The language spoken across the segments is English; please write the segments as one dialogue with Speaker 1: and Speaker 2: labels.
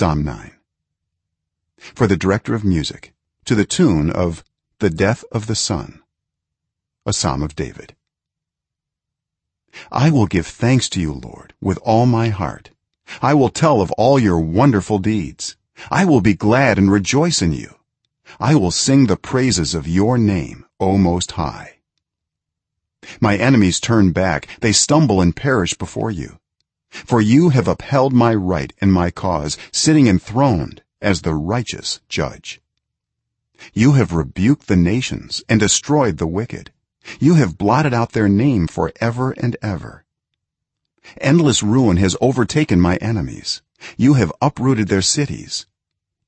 Speaker 1: psalm 9 for the director of music to the tune of the death of the son a psalm of david. I will give thanks to you lord with all my heart. I will tell of all your wonderful deeds. I will be glad and rejoice in you. I will sing the praises of your name o most high. My enemies turn back. They stumble and perish before you for you have upheld my right and my cause sitting enthroned as the righteous judge. You have rebuked the nations and destroyed the wicked. You have blotted out their name for ever and ever. Endless ruin has overtaken my enemies. You have uprooted their cities.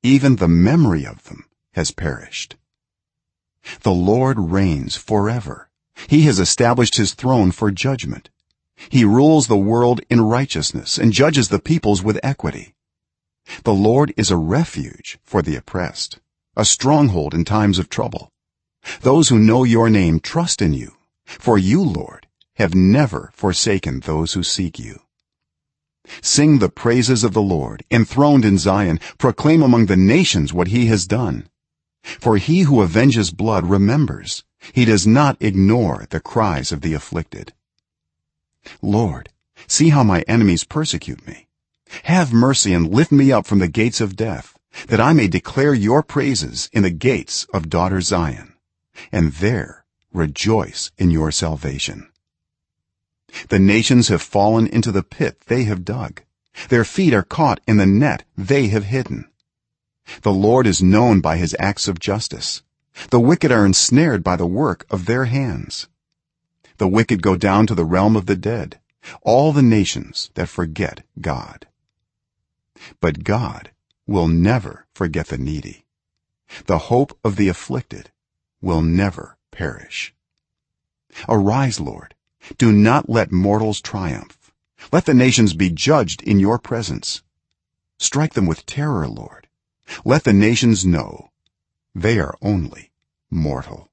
Speaker 1: Even the memory of them has perished. The lord reigns forever. He has established his throne for judgment he rules the world in righteousness and judges the peoples with equity. The lord is a refuge for the oppressed a stronghold in times of trouble. Those who know your name trust in you for you lord have never forsaken those who seek you. Sing the praises of the lord enthroned in zion proclaim among the nations what he has done. For he who avenges blood remembers he does not ignore the cries of the afflicted lord see how my enemies persecute me. Have mercy and lift me up from the gates of death that i may declare your praises in the gates of daughter zion and there rejoice in your salvation. The nations have fallen into the pit they have dug. Their feet are caught in the net they have hidden. The lord is known by his acts of justice. The wicked are ensnared by the work of their hands the wicked go down to the realm of the dead. All the nations that forget god. But god will never forget the needy. The hope of the afflicted will never perish. Arise lord. Do not let mortals triumph. Let the nations be judged in your presence. Strike them with terror lord. Let the nations know they are only mortal